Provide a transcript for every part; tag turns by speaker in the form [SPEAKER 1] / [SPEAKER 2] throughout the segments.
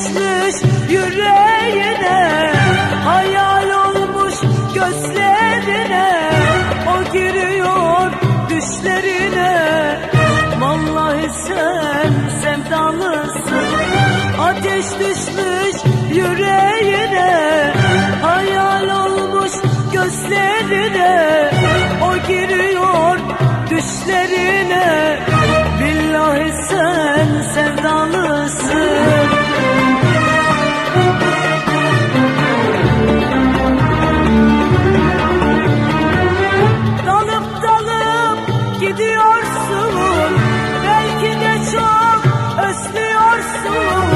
[SPEAKER 1] düşmüş yüreğine Hayal olmuş gözlerine. O giriyor düşlerine. Vallahi sen sevdalısın. Ateş düşmüş yüreğine Hayal olmuş gözlerine. O giriyor düşlerine. Gidiyorsun. Belki de çok özlüyorsun.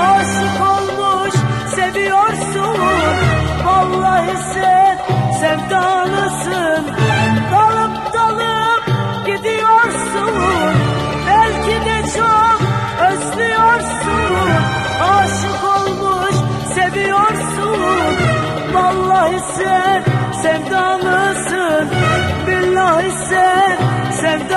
[SPEAKER 1] Aşık olmuş seviyorsun. Vallahi sen sevdalısın. Dalıp dalıp gidiyorsun. Belki de çok özlüyorsun. Aşık olmuş seviyorsun. Vallahi sen sevdalısın. Billahi sen sevdalısın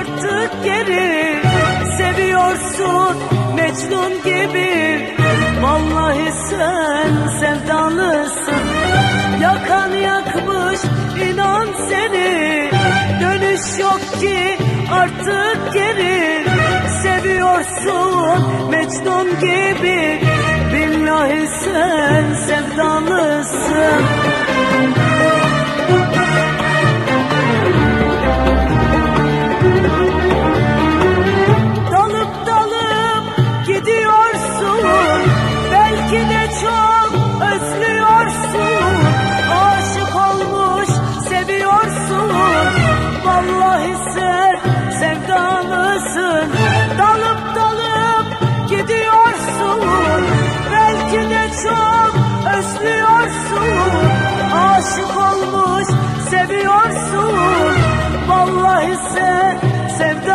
[SPEAKER 1] artık geri. Seviyorsun Mecnun gibi. Vallahi sen sevdalısın. Yakan yakmış inan seni. Dönüş yok ki artık geri. Seviyorsun Mecnun gibi. Billahi sen sevdalısın çok özlüyorsun Aşık olmuş seviyorsun. Vallahi sen sevdalısın. Dalıp dalıp gidiyorsun. Belki de çok özlüyorsun. Aşık olmuş seviyorsun. Vallahi sen sevdalısın